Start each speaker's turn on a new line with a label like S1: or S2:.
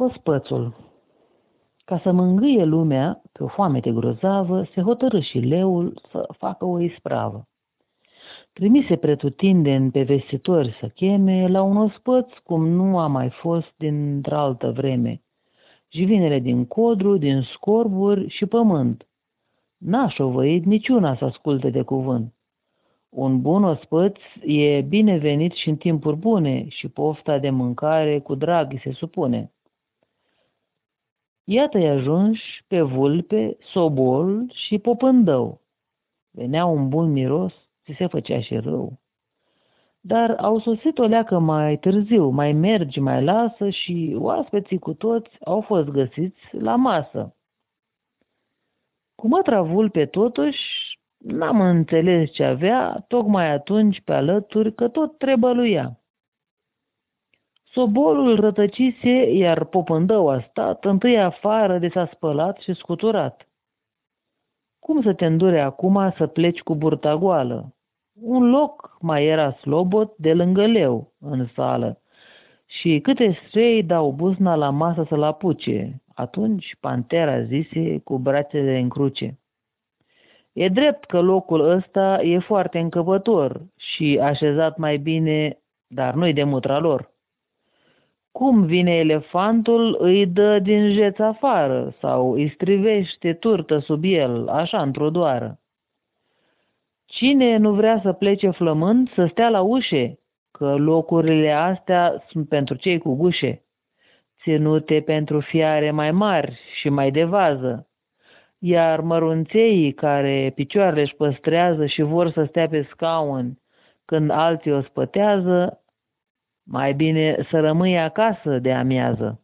S1: Ospățul Ca să mângâie lumea pe o foamete grozavă, se hotărâ și leul să facă o ispravă. Trimise pretutindeni pe vestitori să cheme la un ospăț cum nu a mai fost din altă vreme. Jivinele din codru, din scorburi și pământ. N-aș șovăit niciuna să asculte de cuvânt. Un bun ospăț e binevenit și în timpuri bune și pofta de mâncare cu drag îi se supune. Iată-i ajunși pe vulpe, sobol și popândău. Venea un bun miros, ți se făcea și rău. Dar au sosit o leacă mai târziu, mai mergi, mai lasă și oaspeții cu toți au fost găsiți la masă. Cu mătra vulpe totuși n-am înțeles ce avea, tocmai atunci pe alături că tot trebăluia. Sobolul rătăcise, iar popândău a stat întâi afară de s-a spălat și scuturat. Cum să te îndure acum să pleci cu burta goală? Un loc mai era slobot de lângă leu în sală și câte strei dau buzna la masă să-l apuce. Atunci pantera zise cu brațele în cruce. E drept că locul ăsta e foarte încăpător și așezat mai bine, dar nu-i de mutra lor. Cum vine elefantul, îi dă din jeț afară sau îi strivește turtă sub el, așa într-o doară. Cine nu vrea să plece flămând, să stea la ușe, că locurile astea sunt pentru cei cu gușe, ținute pentru fiare mai mari și mai de vază, iar mărunțeii care picioarele își păstrează și vor să stea pe scaun când alții o spătează, mai bine să rămâi acasă de amiază.